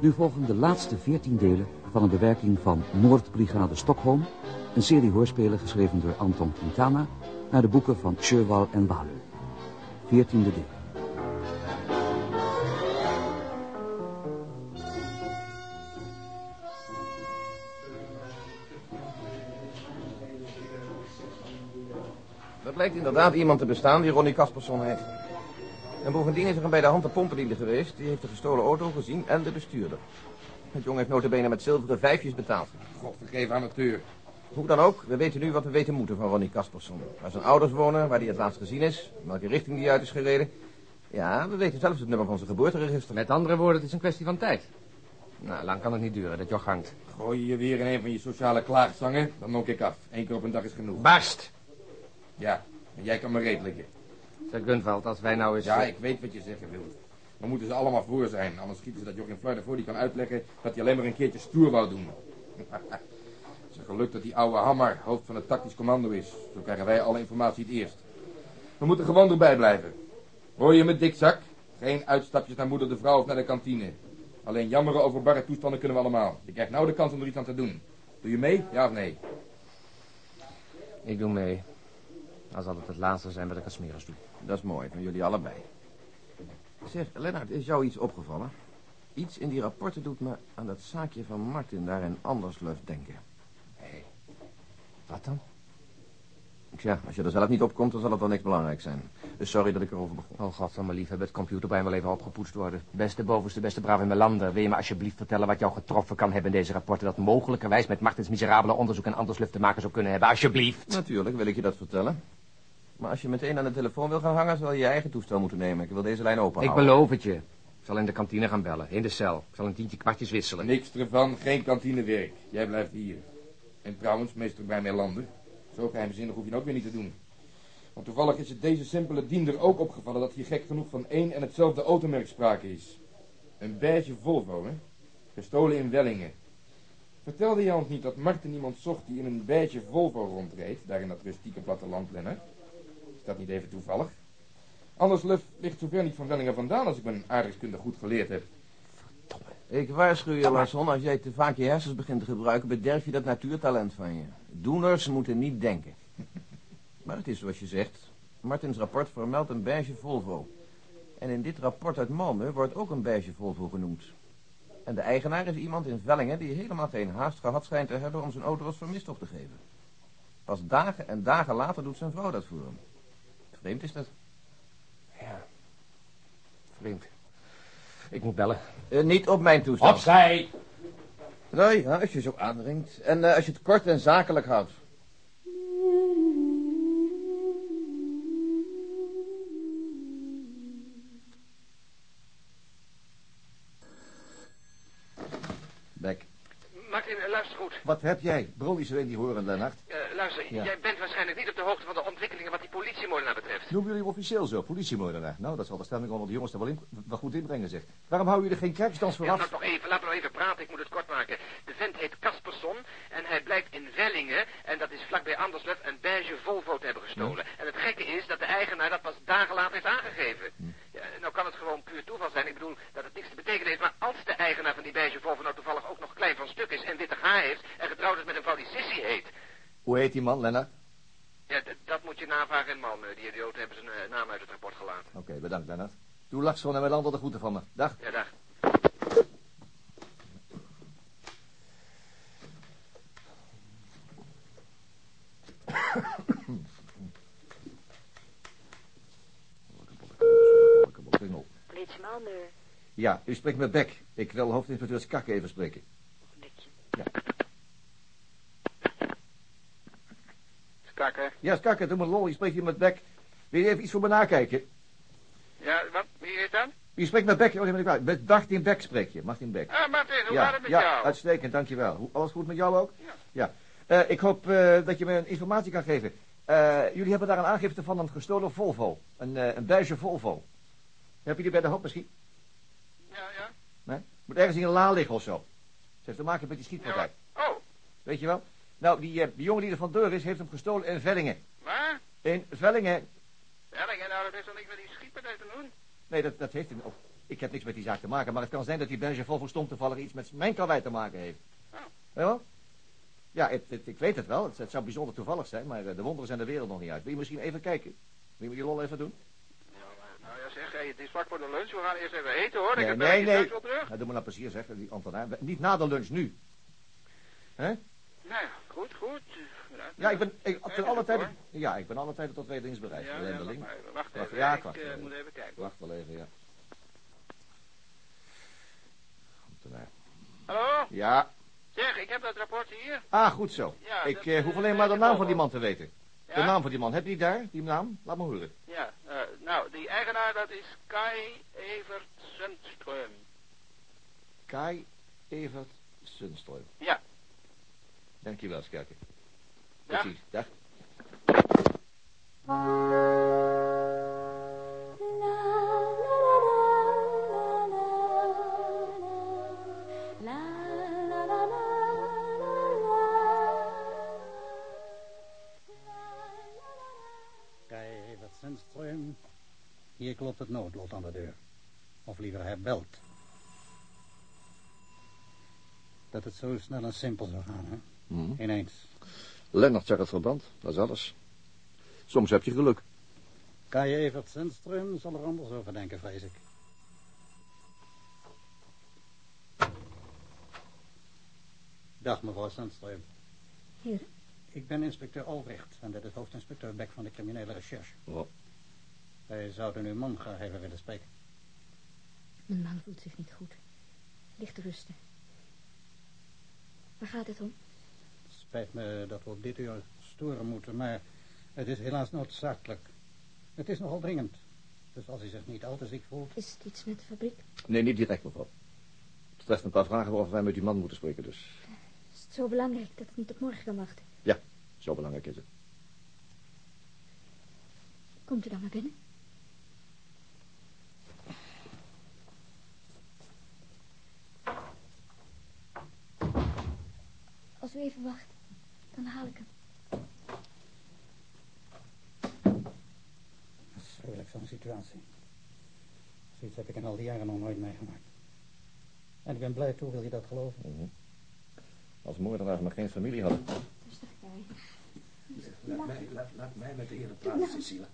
Nu volgen de laatste veertien delen van een bewerking van Moordbrigade Stockholm, een serie hoorspelen geschreven door Anton Quintana, naar de boeken van Sjöwal en Wahlöö. Veertiende deel. Er blijkt inderdaad iemand te bestaan die Ronnie Kasperson heet. En bovendien is er een bij de hand de pompendiende geweest. Die heeft de gestolen auto gezien en de bestuurder. Het jongen heeft notabene met zilveren vijfjes betaald. God vergeef amateur. Hoe dan ook, we weten nu wat we weten moeten van Ronnie Kasperson. Waar zijn ouders wonen, waar hij het laatst gezien is, in welke richting hij uit is gereden. Ja, we weten zelfs het nummer van zijn geboorteregister. Met andere woorden, het is een kwestie van tijd. Nou, lang kan het niet duren, dat joch hangt. Gooi je weer in een van je sociale klaagzangen, dan nok ik af. Eén keer op een dag is genoeg. Barst! Ja, en jij kan me reet liggen. Zeg Gunvald, als wij nou eens... Ja, ik weet wat je zeggen wilt. Dan moeten ze allemaal voor zijn, anders schieten ze dat Joachim Fleur voor die kan uitleggen dat hij alleen maar een keertje stoer wou doen. Het is een geluk dat die oude Hammer hoofd van het tactisch commando is. Zo krijgen wij alle informatie het eerst. We moeten gewoon erbij blijven. Hoor je me, dikzak? Geen uitstapjes naar moeder de vrouw of naar de kantine. Alleen jammeren over barre toestanden kunnen we allemaal. Je krijgt nou de kans om er iets aan te doen. Doe je mee, ja of nee? Ik doe mee. Dan zal het het laatste zijn wat ik als doe. Dat is mooi, van jullie allebei. Zeg, Lennart, is jou iets opgevallen? Iets in die rapporten doet me aan dat zaakje van Martin daar in Andersluf denken. Hé, wat dan? Tja, als je er zelf niet op komt, dan zal het wel niks belangrijk zijn. Dus sorry dat ik erover begon. Oh god, van mijn lief, het computerbrein wel even opgepoetst worden. Beste bovenste, beste brave Melander, wil je me alsjeblieft vertellen wat jou getroffen kan hebben in deze rapporten... dat mogelijkerwijs met Martins miserabele onderzoek en Andersluf te maken zou kunnen hebben, alsjeblieft? Natuurlijk wil ik je dat vertellen. Maar als je meteen aan de telefoon wil gaan hangen, zal je je eigen toestel moeten nemen. Ik wil deze lijn open Ik beloof het je. Ik zal in de kantine gaan bellen, in de cel. Ik zal een tientje kwartjes wisselen. Niks ervan, geen kantinewerk. Jij blijft hier. En trouwens, meester bij Melander, zo geheimzinnig hoef je het ook weer niet te doen. Want toevallig is het deze simpele diender ook opgevallen dat hier gek genoeg van één en hetzelfde automerk sprake is. Een beige Volvo, hè? Gestolen in Wellingen. Vertelde je ons niet dat Martin iemand zocht die in een beige Volvo rondreed, daar in dat rustieke platteland, Lennart? Dat niet even toevallig? Anders Luf ligt zover niet van Wellingen vandaan als ik mijn aardrijkskunde goed geleerd heb. Ik waarschuw je, Larsson, als jij te vaak je hersens begint te gebruiken, bederf je dat natuurtalent van je. Doeners moeten niet denken. Maar het is zoals je zegt. Martins rapport vermeldt een beige Volvo. En in dit rapport uit Malmö wordt ook een beige Volvo genoemd. En de eigenaar is iemand in Vellingen die helemaal geen haast gehad schijnt te hebben om zijn auto als vermist op te geven. Pas dagen en dagen later doet zijn vrouw dat voor hem. Vreemd is dat. Ja, vreemd. Ik moet bellen. Eh, niet op mijn toestel. Opzij! Nee, ja, als je zo aandringt. En eh, als je het kort en zakelijk houdt. Bek, Martin, eh, luister goed. wat heb jij? Brol niet zo in die horen, Lennart. Eh, luister, Ja. jij bent waarschijnlijk niet op de hoogte van de ontwikkelingen wat die politiemoordenaar betreft. Noemen jullie hem officieel zo, politiemoordenaar? Nou, dat zal de stemming onder de jongens er wel, in, wel goed inbrengen, zeg. Waarom houden jullie er geen krijgsdans voor Ja, nou toch even, laat me nog even praten, ik moet het kort maken. De vent heet Kasperson en hij blijkt in Vellingen, en dat is vlakbij Anderslev, een beige Volvo te hebben gestolen. En het gekke is dat de eigenaar dat pas dagen later heeft aangegeven. Ja, nou kan het gewoon puur toeval zijn, ik bedoel dat het niks te betekenen heeft, maar als de eigenaar van die beige Volvo nou toevallig ook nog klein van stuk is en witte haar heeft en getrouwd is met een vrouw die Sissy heet, Hoe heet die man, Lennart? ja, dat moet je navragen in Malmö. Die idioten hebben zijn eh, naam uit het rapport gelaten. Oké, bedankt, Lennart. Doe Larsson en Melander de groeten van me. Dag. Ja, dag. Politie Malmö. Ja, u spreekt met Beck. Ik wil hoofdinspecteur Skak even spreken. Bekje. Skakker. Ja, Skak, doe me lol. Je spreekt hier met Beck. Wil je even iets voor me nakijken? Ja, wat? Wie is dat? U spreekt met Beck. Oh, nee, ben ik. Met Martin Beck spreek je. Martin Beck. Ah, Martin, hoe ja, gaat het met ja, jou? uitstekend, dankjewel. Alles goed met jou ook? Ja. Eh, ik hoop eh, dat je me informatie kan geven. Eh, jullie hebben daar een aangifte van een gestolen Volvo. Een, een beige Volvo. Heb je die bij de hoop misschien? Ja, ja. Nee? Moet ergens in een la liggen of zo. Ze heeft te maken met die schietpartij. Oh, Weet je wel? Nou, die, eh, die jongen die er vandoor is, heeft hem gestolen in Vellingen. waar? In Vellingen. Wellingen, nou, dat heeft toch niks met die schietpartij te doen? Nee, dat, dat heeft hij... Oh, Ik heb niks met die zaak te maken, maar het kan zijn dat die Volvo stom toevallig iets met mijn karwei te maken heeft. Oh. Wel? Ja, het, het- ik weet het wel. Het, het zou bijzonder toevallig zijn, maar eh, de wonderen zijn de wereld nog niet uit. Wil je misschien even kijken? Wil je die lol even doen? Nou ja, zeg, hey, het is vlak voor de lunch. We gaan eerst even eten, hoor. Nee, ik heb nee, nee. wel terug. Nou, doe maar nou plezier, zeg, die ambtenaar. Niet na de lunch, nu. Hè? Nou ja, goed, goed. Bedankt. Ja, ik ben, ik, ten alle tijden, ja, ik ben alle tijden tot twee dienstbereid. Ja, Alleen ja, wacht. Wacht even. ja, ik wacht eh, even. moet even kijken. Wacht wel even, ja. Ambtenaar. Hallo? Ja. Zeg, ik heb dat rapport hier. Ah, goed zo. Ja, ik dat, eh, eh, hoef alleen maar de naam van die man te weten. Ja? De naam van die man. Heb je die daar, die naam? Laat me horen. Ja, eh, nou, die eigenaar dat is Kai Evert Sundström. Kai Evert Sundström. Ja. Dankjewel, Skerke. Ja. Precies, dag. Hier klopt het noodlot aan de deur. Of liever, hij belt. Dat het zo snel en simpel zou gaan, hè? Mhm. Ineens. Lennart zag het verband, dat is alles. Soms heb je geluk. Kai Evert Sandström zal er anders over denken, vrees ik. Dag, mevrouw Sandström. Hier. Ik ben inspecteur Albrecht en dit is hoofdinspecteur Beck van de criminele recherche. Oh. Wij zouden uw man graag even willen spreken. Mijn man voelt zich niet goed. Ligt te rusten. Waar gaat het om? Spijt me dat we op dit uur storen moeten, maar het is helaas noodzakelijk. Het is nogal dringend. Dus als u zich niet al te ziek voelt... Is het iets met de fabriek? Nee, niet direct, mevrouw. Het treft een paar vragen waarover wij met uw man moeten spreken, dus... Is het zo belangrijk dat het niet op morgen kan wachten? Ja, zo belangrijk is het. Komt u dan maar binnen? Als u even wacht, dan haal ik hem. Afschuwelijk zo'n situatie. Zoiets heb ik in al die jaren nog nooit meegemaakt. En ik ben blij toe, wil je dat geloven? Mhm. Als moordenaars maar geen familie hadden. Rustig, Kai. Laat mij, laat, laat mij met de heren praten, Cecile.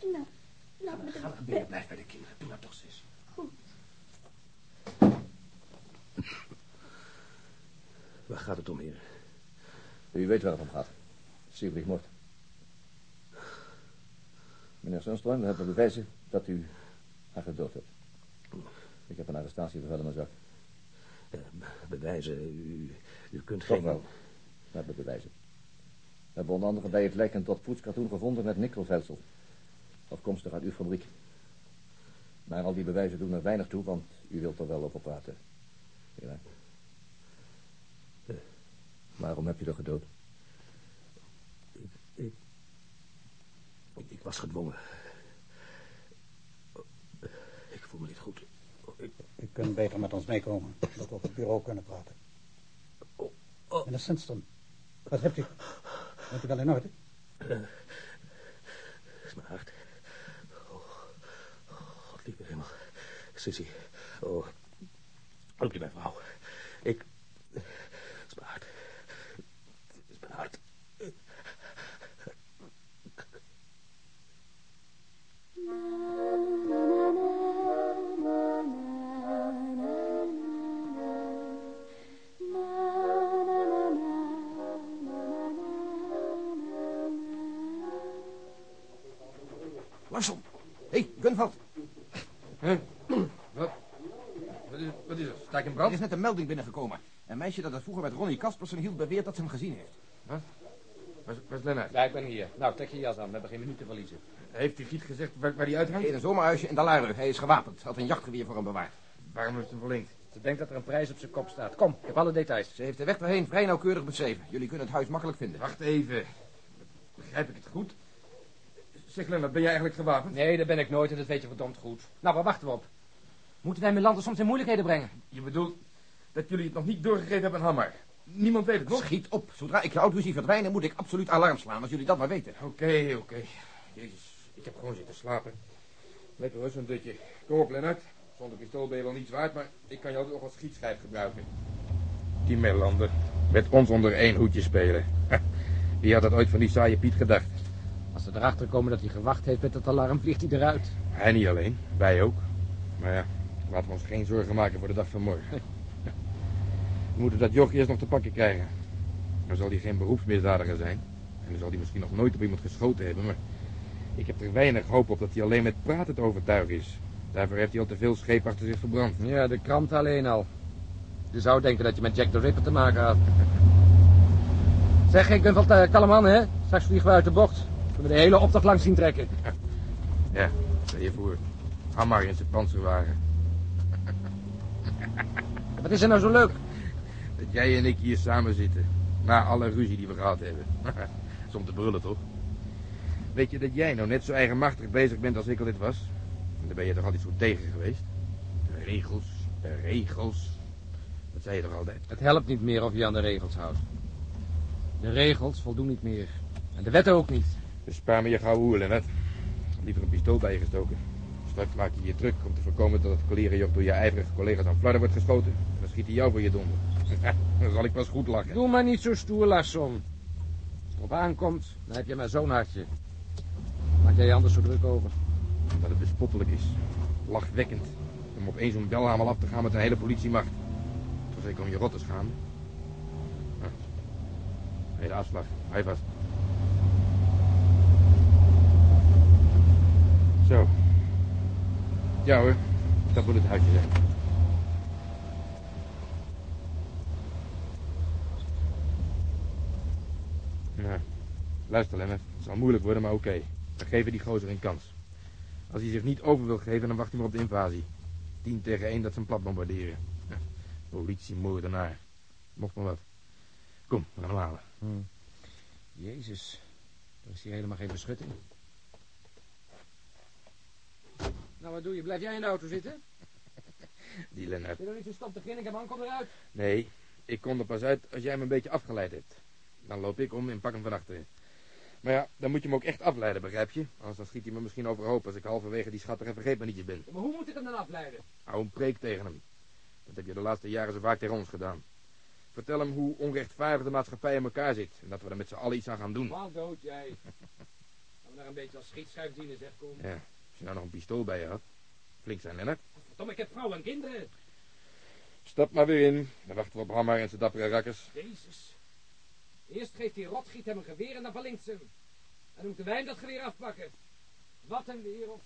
Nou, laat me Ga naar binnen, blijf bij de kinderen. Doe nou toch, zus. Goed. Waar gaat het om, heren? U weet waar het om gaat. Siebrich moord. Meneer Sundström, we hebben bewijzen dat u haar gedood hebt. Ik heb een arrestatiebevel in mijn zak. Eh, bewijzen, u, u kunt Toch geen... wel. We hebben bewijzen. We hebben onder andere bij het lijk een tot poetskatoen gevonden met nikkelveldsel. Afkomstig uit uw fabriek. Maar al die bewijzen doen er weinig toe, want u wilt er wel over praten. Ja. Waarom heb je er gedood? Ik, ik, ik was gedwongen. Ik voel me niet goed. Ik, U kunt beter met ons meekomen, dat we op het bureau kunnen praten. oh. Meneer Sandström, wat hebt u? Bent u wel in orde? is mijn hart. Oh, God lieve hemel. Sissy. Oh, roep je mijn vrouw. Ik... Het is mijn hart. Het is mijn hart. Larsson. Hé, hey, Gunvald. Huh? Wat? Wat is, wat is er? Sta ik in Er brand? is net een melding binnengekomen. Een meisje dat het vroeger met Ronnie Kaspersen hield beweert dat ze hem gezien heeft. Wat? Waar, is- waar is Lennart? Ja, ik ben hier. Nou, trek je jas aan. We hebben geen minuut te verliezen. Heeft hij niet gezegd waar, waar hij uithangt? In een zomerhuisje in Dalarö. Hij is gewapend. Had een jachtgeweer voor hem bewaard. Waarom heeft hij hem verlinkt? Ze denkt dat er een prijs op zijn kop staat. Kom, ik heb alle details. Ze heeft de weg daarheen vrij nauwkeurig beschreven. Jullie kunnen het huis makkelijk vinden. Wacht even. Begrijp ik het goed? Zeg Lennart, ben jij eigenlijk gewapend? Nee, dat ben ik nooit en dat weet je verdomd goed. Nou, waar wachten we op? Moeten wij Melander soms in moeilijkheden brengen? Je bedoelt dat jullie het nog niet doorgegeven hebben aan Hammer? Niemand weet het nog? Schiet op. Zodra ik je auto zie verdwijnen, moet ik absoluut alarm slaan. Als jullie dat maar weten. Oké, oké. Jezus, ik heb gewoon zitten slapen. Lekker hoor, zo'n dutje. Kom op, Lennart. Zonder pistool ben je wel niets waard, maar ik kan je altijd nog als schietschijf gebruiken. Die Melander. Met ons onder één hoedje spelen. Wie had dat ooit van die saaie Piet gedacht? Als ze erachter komen dat hij gewacht heeft met het alarm, vliegt hij eruit. Hij niet alleen, wij ook. Maar ja, laten we ons geen zorgen maken voor de dag van morgen. We moeten dat joch eerst nog te pakken krijgen. Dan zal hij geen beroepsmisdadiger zijn. En dan zal hij misschien nog nooit op iemand geschoten hebben, maar... Ik heb er weinig hoop op dat hij alleen met praten te overtuigen is. Daarvoor heeft hij al te veel scheep achter zich verbrand. Ja, de krant alleen al. Je zou denken dat je met Jack the Ripper te maken had. Zeg, ik ben van uh, hè? Straks vliegen we uit de bocht. Kunnen we de hele optocht langs zien trekken. Ja, stel je voor. Hammer in zijn panzerwagen. Wat is er nou zo leuk? Dat jij en ik hier samen zitten. Na alle ruzie die we gehad hebben. Soms te brullen, toch? Weet je dat jij nou net zo eigenmachtig bezig bent als ik al dit was? En daar ben je toch altijd zo tegen geweest? De regels, de regels. Dat zei je toch altijd? Het helpt niet meer of je aan de regels houdt. De regels voldoen niet meer. En de wetten ook niet. Dus spaar me je gauw hoer, Lennart. Liever een pistool bij je gestoken. Straks maak je je druk om te voorkomen dat het kolerenjoch door je ijverige collega's aan flarden wordt geschoten. En dan schiet hij jou voor je donder. dan zal ik pas goed lachen. Doe maar niet zo stoer, Larsson. Als het erop aankomt, dan heb je maar zo'n hartje. Maak jij anders zo druk over? Dat het bespottelijk is. Lachwekkend. Om op één zo'n belhamel af te gaan met een hele politiemacht. Toch zeker om je rot hey, de afslag. Hij vast. Zo. Ja hoor, dat moet het huisje zijn. Nou, luister Lennart, het zal moeilijk worden, maar oké. We geven die gozer een kans. Als hij zich niet over wil geven, dan wacht hij maar op de invasie. Tien tegen één dat ze een plat bombarderen. Politiemoordenaar. Mocht maar wat. Kom, we gaan hem halen. Hmm. Jezus, er is hier helemaal geen beschutting. Nou, wat doe je? Blijf jij in de auto zitten? Die Lennart. Wil je nog niet zo stom te grinniken, man? Kom eruit. Nee, ik kom er pas uit als jij me een beetje afgeleid hebt. Dan loop ik om en pak hem van achteren. Maar ja, dan moet je hem ook echt afleiden, begrijp je? Anders dan schiet hij me misschien overhoop als ik halverwege die schattige vergeetmanietjes ben. Maar hoe moet ik hem dan afleiden? Hou een preek tegen hem. Dat heb je de laatste jaren zo vaak tegen ons gedaan. Vertel hem hoe onrechtvaardig de maatschappij in elkaar zit. En dat we er met z'n allen iets aan gaan doen. Wat dood jij? Gaan we daar een beetje als schietschijf dienen, zeg, kom. Ja, als je nou nog een pistool bij je had. Flink zijn, Lennart. Tom, ik heb vrouw en kinderen. Stap maar weer in. Dan wachten we op Hammer en zijn dappere rakkers. Jezus. Eerst geeft die rotgiet hem een geweer en dan verlinkt ze hem. En dan moeten wij hem dat geweer afpakken. Wat een wereld.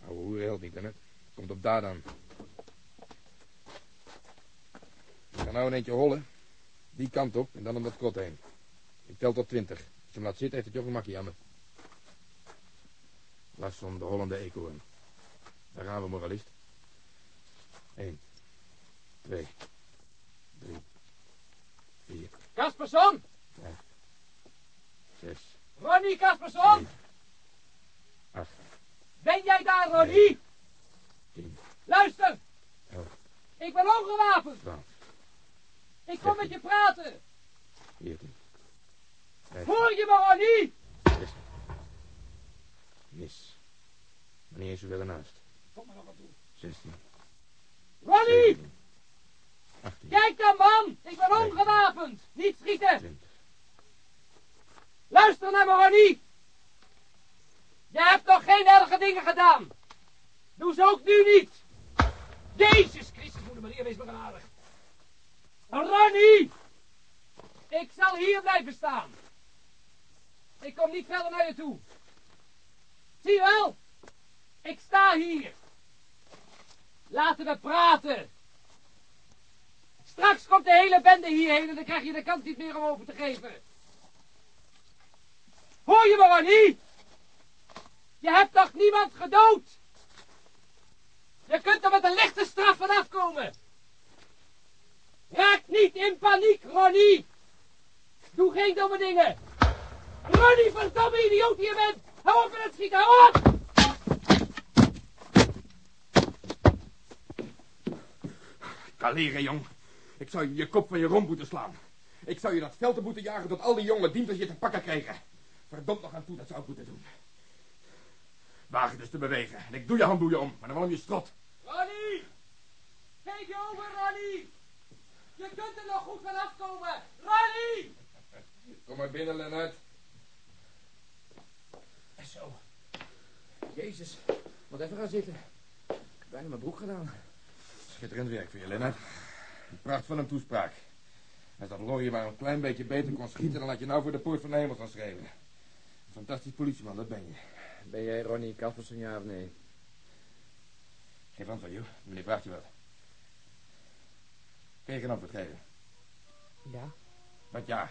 Oude hoer helpt niet, Lennart. Komt op daar dan. Ik ga nou een eentje hollen. Die kant op en dan om dat krot heen. Ik tel tot twintig. Als je hem laat zitten, heeft het joch een makkie aan me. Larsson, de Hollande eekhoorn. Daar gaan we, moralist. Eén. Twee. Drie. Vier. Kasperson! Vijf. Zes. Ronnie Kasperson! Acht. Ben jij daar, Ronnie? Tien. Luister! Elf. Ik ben ongewapend. Twaalf. Ik kom met je praten. Veertien. Hoor je me, Ronnie? Zestien. Mis. Maar niet eens zoveel ernaast. Kom maar nog wat toe. 16. Ronnie! 17, 18, Kijk dan, man! Ik ben ongewapend! Niet schieten! 20. Luister naar me, Ronnie! Je hebt nog geen erge dingen gedaan! Doe ze ook nu niet! Jezus Christus, moeder Maria, wees me genadig! Ronnie! Ik zal hier blijven staan. Ik kom niet verder naar je toe. Zie je wel? Ik sta hier. Laten we praten. Straks komt de hele bende hierheen en dan krijg je de kans niet meer om open te geven. Hoor je me, Ronnie? Je hebt nog niemand gedood. Je kunt er met een lichte straf vanaf komen. Raak niet in paniek, Ronnie. Doe geen domme dingen. Ronnie, verdomme idioot die je bent. Hou op met het schieten, hou op! Kaleren, jong. Ik zou je je kop van je romp moeten slaan. Ik zou je dat veld te moeten jagen tot al die jonge dienters je te pakken kregen. Verdomd nog aan toe, dat zou ik moeten doen. Wagen dus te bewegen. En ik doe je handboeien om, maar dan wel om je strot. Ronnie! geef je over, Ronnie. Je kunt er nog goed van afkomen. Ronnie! Kom maar binnen, Lennart. Zo. Jezus. Moet even gaan zitten. Ik heb bijna mijn broek gedaan. Schitterend werk voor je, Lennart. Een pracht van een toespraak. Als dat Lorry maar een klein beetje beter kon schieten... dan had je nou voor de poort van de hemel gaan schreeuwen. Fantastisch politieman, dat ben je. Ben jij Ronnie Kaspersen, ja of nee? Geef antwoord, joh. Meneer vraagt je wat. Kun je geen antwoord geven? Ja. Wat ja?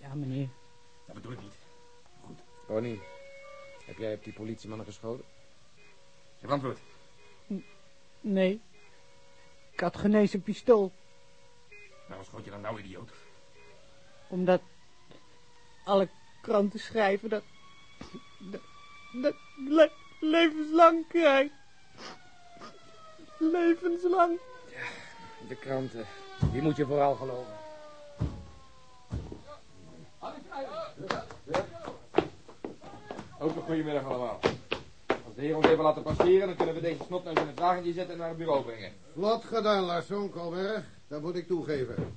Ja, meneer. Dat bedoel ik niet. Ronnie, heb jij op die politiemannen geschoten? Geef antwoord. Nee. Ik had geen eens een pistool. Waarom schoot je dan nou, idioot? Omdat alle kranten schrijven dat... dat, dat le- levenslang krijgt. Levenslang. De kranten. Die moet je vooral geloven. Ook een goedemiddag allemaal. Als de heer ons even laten passeren, dan kunnen we deze snotneus in het wagentje zetten en naar het bureau brengen. Vlot gedaan, Larsson, Kolberg. Dat moet ik toegeven.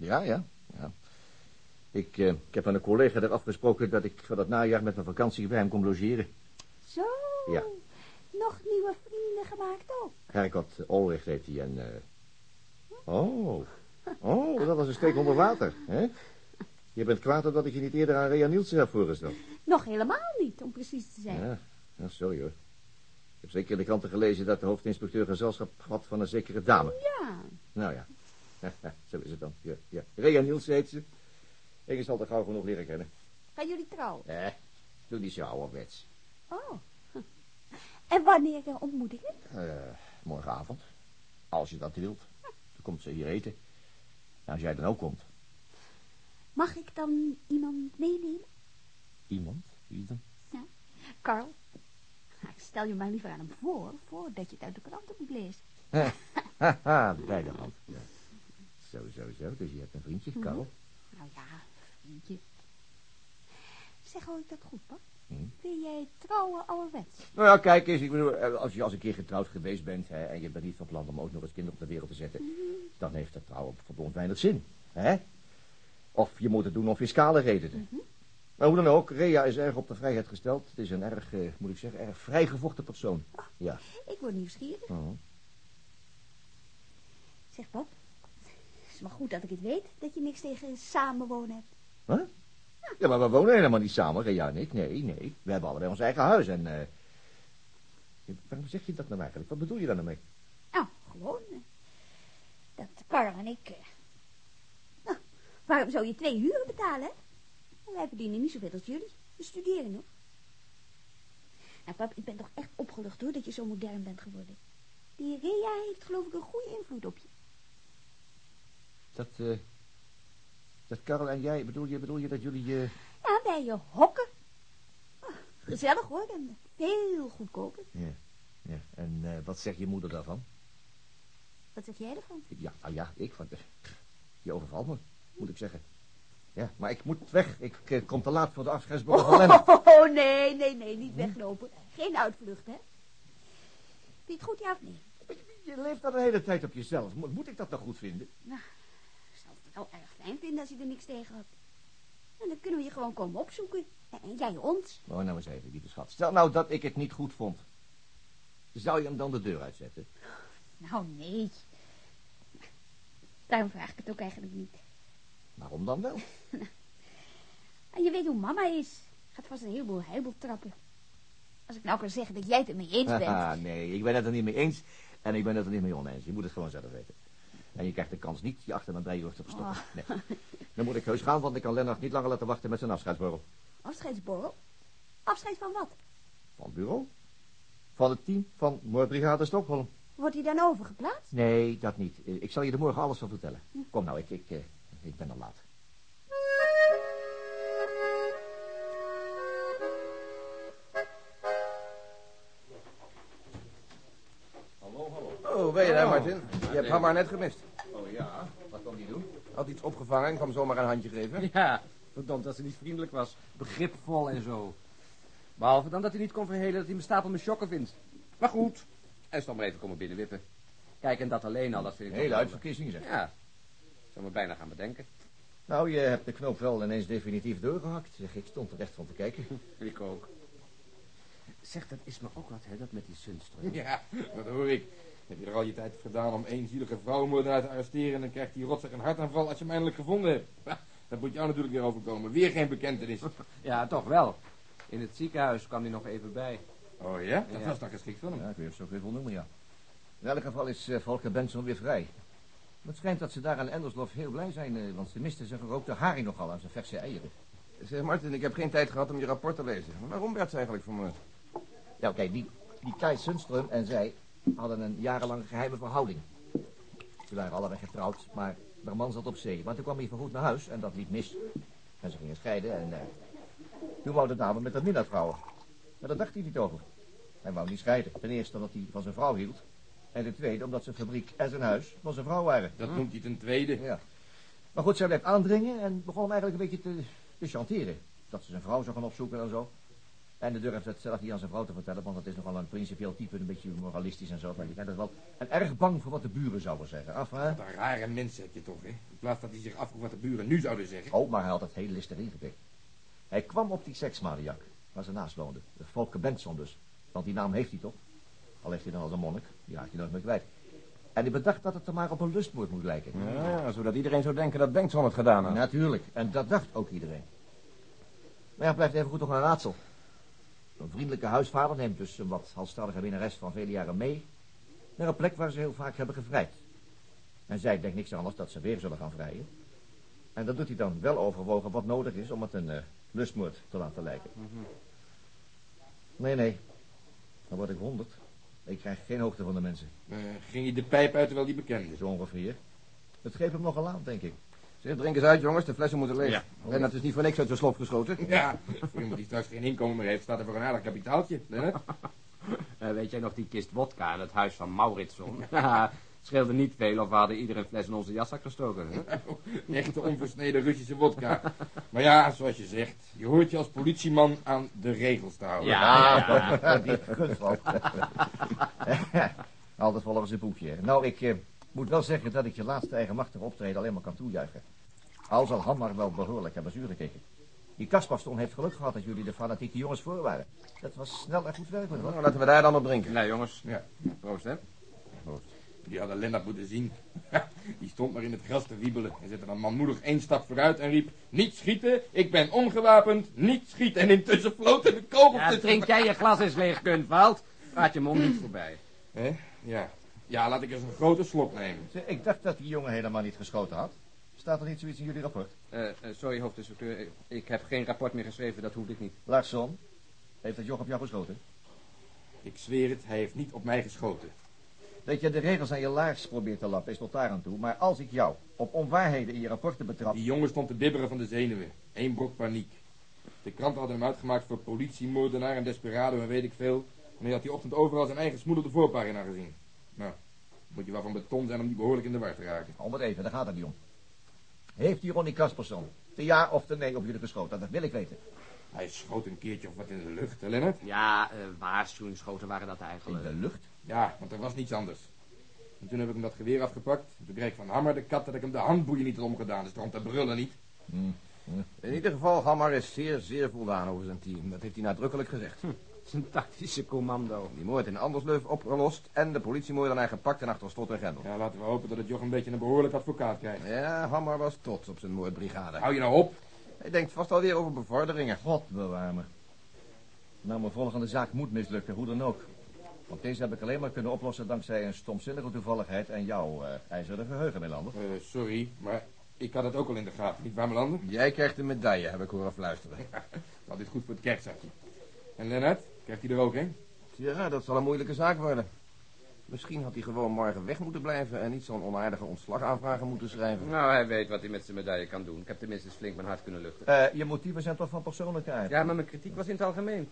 Ja, ja, ja. Ik, eh, ik heb aan een collega er afgesproken dat ik voor dat najaar met mijn vakantie bij hem kom logeren. Zo. Ja. Nog nieuwe vrienden gemaakt ook. Herkot Olrecht heet hij en... eh, Oh, oh, dat was een steek onder water, hè? Je bent kwaad omdat ik je niet eerder aan Rea Nielsen heb voorgesteld. Nog helemaal niet, om precies te zijn. Ja, ja, sorry hoor. Ik heb zeker in de kranten gelezen dat de hoofdinspecteur gezelschap had van een zekere dame. Ja. Nou ja, zo is het dan. Ja, ja. Rea Nielsen heet ze. Ik zal haar gauw genoeg leren kennen. Gaan jullie trouwen? Eh, doe niet zo ouderwets. Oh. En wanneer eh, ontmoetingen? Eh, morgenavond. Als je dat wilt. Dan komt ze hier eten. En als jij dan ook komt. Mag ik dan iemand meenemen? Iemand? Wie dan? Ja. Carl. Nou, Stel je maar liever aan hem voor, voordat je het uit de kranten moet lezen. Haha, bij de hand. Zo, zo, zo. Dus je hebt een vriendje, Mhm. Karel. Nou ja, vriendje. Zeg, hoor ik dat goed, pap? Hm. Wil jij trouwen ouderwets? Nou ja, kijk eens. Ik bedoel, eh, als je als een keer getrouwd geweest bent... Hè, en je bent niet van plan om ook nog eens kinderen op de wereld te zetten... dan heeft dat trouwen verdomd weinig zin. Hè? Of je moet het doen om fiscale redenen. Maar hoe dan ook, Rea is erg op de vrijheid gesteld. Het is een erg, eh, moet ik zeggen, erg vrijgevochten persoon. Ja. Ik word nieuwsgierig. Zeg, pap. Is maar goed dat ik het weet, dat je niks tegen samenwonen hebt. Wat? Ja, maar we wonen helemaal niet samen, Rea en ik. Nee, nee. We hebben allebei ons eigen huis en... eh, waarom zeg je dat nou eigenlijk? Wat bedoel je daar nou mee? Nou, gewoon. eh, Dat Carl en ik... eh, Nou, waarom zou je twee huren betalen, hè? Wij verdienen niet zoveel als jullie. We studeren nog. Nou, pap, ik ben toch echt opgelucht, hoor, dat je zo modern bent geworden. Die Rea heeft, geloof ik, een goede invloed op je. Dat, eh... Dat Karel en jij, bedoel je, bedoel je dat jullie... eh, Ja, bij je hokken. Ah, gezellig, hoor, en veel goedkoper. Ja, ja. En eh, wat zegt je moeder daarvan? Wat zeg jij ervan? Ja, nou ja, ik van... Je overvalt me, moet ik zeggen. Ja, maar ik moet weg. Ik eh, kom te laat voor de afscheidsborrel van Lennart. Oh, nee, nee, nee, niet weglopen. Geen uitvlucht, hè? Vind je het goed, ja of nee? Je leeft al de hele tijd op jezelf. Moet, moet ik dat nou goed vinden? Nou, zou wel erg fijn vinden als je er niks tegen had. En dan kunnen we je gewoon komen opzoeken. En jij ons. Oh, nou eens even, lieve schat. Stel nou dat ik het niet goed vond. Zou je hem dan de deur uitzetten? Nou, nee. Daarom vraag ik het ook eigenlijk niet. Waarom dan wel? En je weet hoe mama is. Gaat vast een heleboel heibel trappen. Als ik nou kan zeggen dat jij het er mee eens bent. Haha, nee, ik ben het er niet mee eens. En ik ben het er niet mee oneens. Je moet het gewoon zelf weten. En je krijgt de kans niet je achter mijn driehoofd te verstoppen. Oh. Nee. Dan moet ik heus gaan, want ik kan Lennart niet langer laten wachten met zijn afscheidsborrel. Afscheidsborrel? Afscheid van wat? Van het bureau. Van het team van Moordbrigade Stockholm. Wordt hij dan overgeplaatst? Nee, dat niet. Eh, Ik zal je er morgen alles van vertellen. Kom nou, ik, ik, eh, ik ben al laat. Hallo, hallo. Oh, ben je daar, Martin? Je hebt Hammer net gemist. Ja, wat kan die doen? Had iets opgevangen en kwam zomaar een handje geven. Ja, verdomd dat ze niet vriendelijk was. Begripvol en zo. Behalve dan dat hij niet kon verhelen dat hij mijn stapel met chokken vindt. Maar goed, hij is maar even komen binnenwippen. Kijk, en dat alleen al, dat vind ik Hele uitverkiezing, zeg. Ja, zou me bijna gaan bedenken. Nou, je hebt de knoop wel ineens definitief doorgehakt. Zeg, ik stond er echt van te kijken. Ik ook. Zeg, dat is me ook wat, hè, dat met die Sunstream. Ja, dat hoor ik. Heb je er al je tijd voor gedaan om één zielige vrouwenmoordenaar te arresteren... en dan krijgt die rotzak een hartaanval als je hem eindelijk gevonden hebt. Dat moet jou natuurlijk weer overkomen. Weer geen bekentenis. Ja, toch wel. In het ziekenhuis kwam hij nog even bij. Oh ja? Dat Ja. was dan geschikt van hem. Ja, ik weet ook weer vol noemen, ja. In elk geval is eh, Volker Benson weer vrij. Maar het schijnt dat ze daar aan Enderslof heel blij zijn, eh, want ze misten zijn gerookte haring nogal aan zijn verse eieren. Zeg, Martin, ik heb geen tijd gehad om je rapport te lezen. Waarom werd ze eigenlijk vermoord? Ja, kijk, die, die Kai Sundström en zij hadden een jarenlange geheime verhouding. Ze waren allebei getrouwd, maar de man zat op zee. Maar toen kwam hij voorgoed naar huis en dat liep mis. En ze gingen scheiden en eh, toen wou de dame met dat minnaar trouwen. Maar daar dacht hij niet over. Hij wou niet scheiden. Ten eerste omdat hij van zijn vrouw hield. En ten tweede omdat zijn fabriek en zijn huis van zijn vrouw waren. Dat noemt hij ten tweede. Ja. Maar goed, zij bleef aandringen en begon hem eigenlijk een beetje te, te chanteren. Dat ze zijn vrouw zou gaan opzoeken en zo. En de durfde het zelf niet aan zijn vrouw te vertellen, want dat is nogal een principieel type, een beetje moralistisch en zo. Maar die kent dat wel. En erg bang voor wat de buren zouden zeggen. Af, hè? Wat een rare mens heb je toch, hè? In plaats dat hij zich afvroeg wat de buren nu zouden zeggen. Oh, maar hij had het hele list erin gekregen. Hij kwam op die seksmaniak, waar ze naast woonde. De Volker Benson dus. Want die naam heeft hij toch? Al heeft hij dan als een monnik, die raakt hij nooit meer kwijt. En hij bedacht dat het er maar op een lustmoord moet lijken. Ja, ja, zodat iedereen zou denken dat Bengtson het gedaan had. Natuurlijk, en dat dacht ook iedereen. Maar ja, blijft even goed nog een raadsel. Een vriendelijke huisvader neemt dus een wat halstarrige winnares van vele jaren mee... naar een plek waar ze heel vaak hebben gevrijd. En zij denkt niks anders dat ze weer zullen gaan vrijen. En dat doet hij dan wel overwogen wat nodig is om het een eh, lustmoord te laten lijken. Nee, nee. Dan word ik honderd. Ik krijg geen hoogte van de mensen. Eh, ging hij de pijp uit terwijl hij bekende? Zo ongeveer. Het geeft hem nogal aan, denk ik. Zeg, drink eens uit, jongens. De flessen moeten leeg. Ja. En dat is niet voor niks uit zijn slop geschoten. Ja, voor iemand die straks geen inkomen meer heeft, staat er voor een aardig kapitaaltje. Eh, weet jij nog die kist wodka in het huis van Mauritsson? Haha, scheelde niet veel of we hadden iedere fles in onze jaszak gestoken. Hè? Echte onversneden Russische wodka. Maar ja, zoals je zegt, je hoort je als politieman aan de regels te houden. Ja, ja, ja. die gunst Altijd volgens het boekje. Nou, ik eh, moet wel zeggen dat ik je laatste eigenmachtige optreden alleen maar kan toejuichen. Al zal Hammar wel behoorlijk hebben zuur gekeken. Die Kasparston heeft geluk gehad dat jullie de fanatieke jongens voor waren. Dat was snel en goed werk. Nou, laten we daar dan op drinken. Nee, jongens. Ja. Proost, hè? Die hadden Lennart moeten zien. Die stond maar in het gras te wiebelen. En zette dan manmoedig één stap vooruit en riep... Niet schieten, ik ben ongewapend, niet schieten. En intussen floten de kogels Ja, tussen- drink jij je glas eens leeg, Kuntwald. Praat je mond niet voorbij. Hè? Ja. Ja, laat ik eens een grote slok nemen. Zeg, Ik dacht dat die jongen helemaal niet geschoten had. Staat er niet zoiets in jullie rapport? Eh, eh, sorry, hoofdinspecteur. Ik- Ik heb geen rapport meer geschreven, dat hoef ik niet. Larsson, heeft dat joch op jou geschoten? Ik zweer het, hij heeft niet op mij geschoten. Dat je de regels aan je laars probeert te lappen is tot daar aan toe. Maar als ik jou op onwaarheden in je rapporten betrap... Die jongen stond te bibberen van de zenuwen. Eén brok paniek. De kranten hadden hem uitgemaakt voor politiemoordenaar en desperado en weet ik veel. En hij had die ochtend overal zijn eigen smoel op de voorpagina gezien. Nou, moet je wel van beton zijn om niet behoorlijk in de war te raken. Om het even, daar gaat het niet om. Heeft die Ronnie Kaspersson de ja of de nee op jullie geschoten? Dat wil ik weten. Hij schoot een keertje of wat in de lucht, hè, Lennart? Ja, eh, waarschuwingsschoten waren dat eigenlijk. In de lucht? Ja, want er was niets anders. En toen heb ik hem dat geweer afgepakt. En toen kreeg ik van Hammer de kat dat ik hem de handboeien niet had omgedaan. Dus stond te brullen niet. In ieder geval, Hammar is zeer, zeer voldaan over zijn team. Dat heeft hij nadrukkelijk gezegd. Zijn tactische commando. Die moord in Andersleuf opgelost en de politiemoordenaar gepakt en achter slot en grendel. Ja, laten we hopen dat het joch een beetje een behoorlijk advocaat krijgt. Ja, Hammar was trots op zijn moordbrigade. Hou je nou op? Hij denkt vast alweer over bevorderingen. God bewaar me. Nou, mijn volgende zaak moet mislukken, hoe dan ook. Want deze heb ik alleen maar kunnen oplossen dankzij een stomzinnige toevalligheid en jouw eh ijzeren geheugen, Melander. Eh, sorry, maar ik had het ook al in de gaten. Niet waar, Melander? Jij krijgt een medaille, heb ik horen fluisteren. Dat is goed voor het kerkzakje. En Lennart, krijgt hij er ook een? Ja, dat zal een moeilijke zaak worden. Misschien had hij gewoon morgen weg moeten blijven en niet zo'n onaardige ontslagaanvragen moeten schrijven. Nou, hij weet wat hij met zijn medaille kan doen. Ik heb tenminste eens flink mijn hart kunnen luchten. Eh, je motieven zijn toch van persoonlijke aard? Ja, maar mijn kritiek was in het algemeen.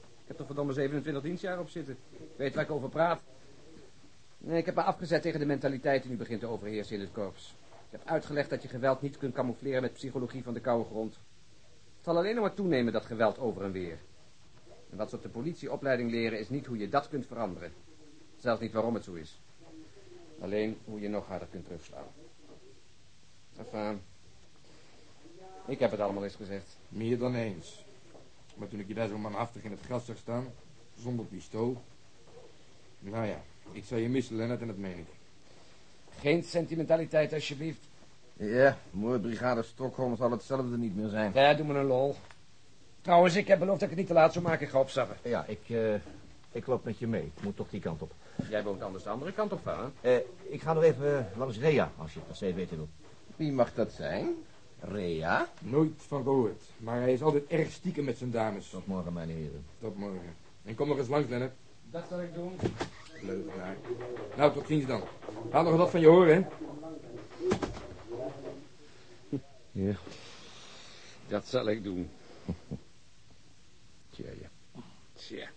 Ik heb toch verdomme 27 dienstjaar op zitten. Ik weet waar ik over praat. Nee, ik heb me afgezet tegen de mentaliteit die nu begint te overheersen in het korps. Ik heb uitgelegd dat je geweld niet kunt camoufleren met psychologie van de koude grond. Het zal alleen nog maar toenemen, dat geweld over en weer. En wat ze op de politieopleiding leren is niet hoe je dat kunt veranderen. Zelfs niet waarom het zo is. Alleen hoe je nog harder kunt terugslaan. Enfin, ik heb het allemaal eens gezegd. Meer dan eens. Maar toen ik je daar zo manhaftig in het gras zag staan, zonder pistool... Nou ja, ik zou je missen, Lennart, en dat meen ik. Geen sentimentaliteit, alsjeblieft. Ja, moordbrigade Stockholm zal hetzelfde niet meer zijn. Ja, doe me een lol. Trouwens, ik heb beloofd dat ik het niet te laat zou maken. Ik ga opstappen. Ja, ik, eh, ik loop met je mee. Ik moet toch die kant op. Jij woont anders de andere kant op, hè? Eh, ik ga nog even langs Rea, als je het per se weten wil. Wie mag dat zijn? Rea? Nooit van gehoord. Maar hij is altijd erg stiekem met zijn dames. Tot morgen, mijn heren. Tot morgen. En kom nog eens langs, Lennart. Dat zal ik doen. Leugenaar. Nou, tot ziens dan. Laat nog wat van je horen, hè? Ja. Dat zal ik doen. Tja, ja. Tja.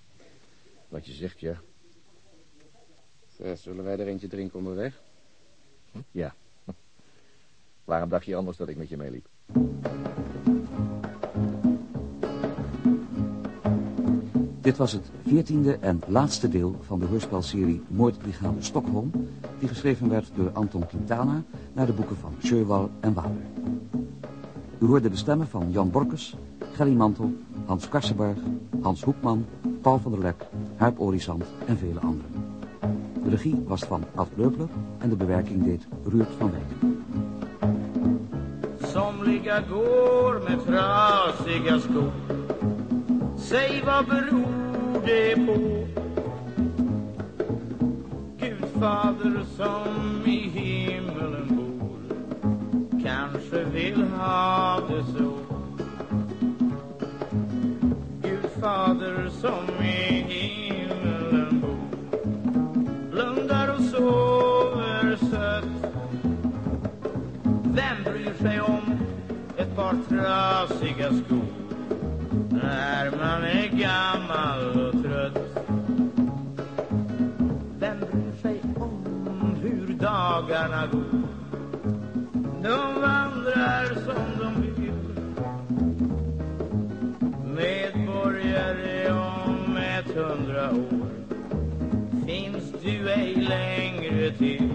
Wat je zegt, ja. Zo, zullen wij er eentje drinken onderweg? Ja. Waarom dacht je anders dat ik met je meeliep? Dit was het veertiende en laatste deel van de hoorspelserie Moordbrigade Stockholm, die geschreven werd door Anton Quintana naar de boeken van Sjöwal en Waler. U hoorde de stemmen van Jan Borkes, Gelly Mantel, Hans Karsenberg, Hans Hoekman, Paul van der Lek, Huip Orisant en vele anderen. De regie was van Ad Leupler en de bewerking deed Ruurt van Wijk. Somliga går med trasiga skor Säg vad beror det på? Gudfader som i himmelen bor Kanske vill ha det så fader som i himlen bor Blundar och sover sött vem bryr sig om ett par trasiga skor när man är gammal och trött? Vem bryr sig om hur dagarna går? Om hundra år. Finns du ej längre till?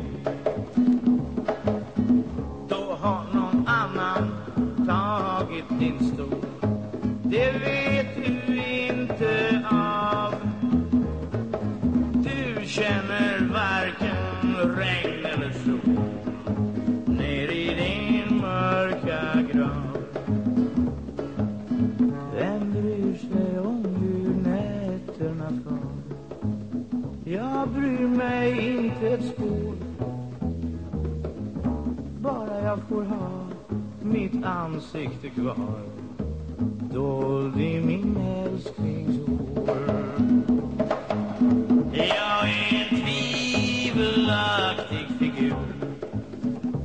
Får ha mitt ansikte kvar. Dold i min älsklings hår. Jag är en tvivelaktig figur.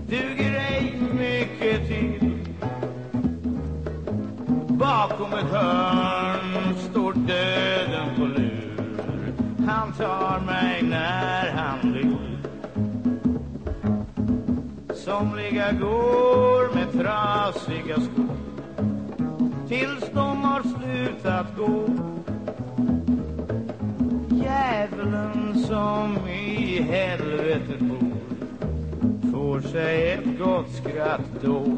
Duger ej mycket till. Bakom ett hörn står döden på lur. Han tar mig när han vill. Somliga går med trasiga skor tills de har slutat gå. Djävulen som i helvetet bor får sig ett gott skratt då.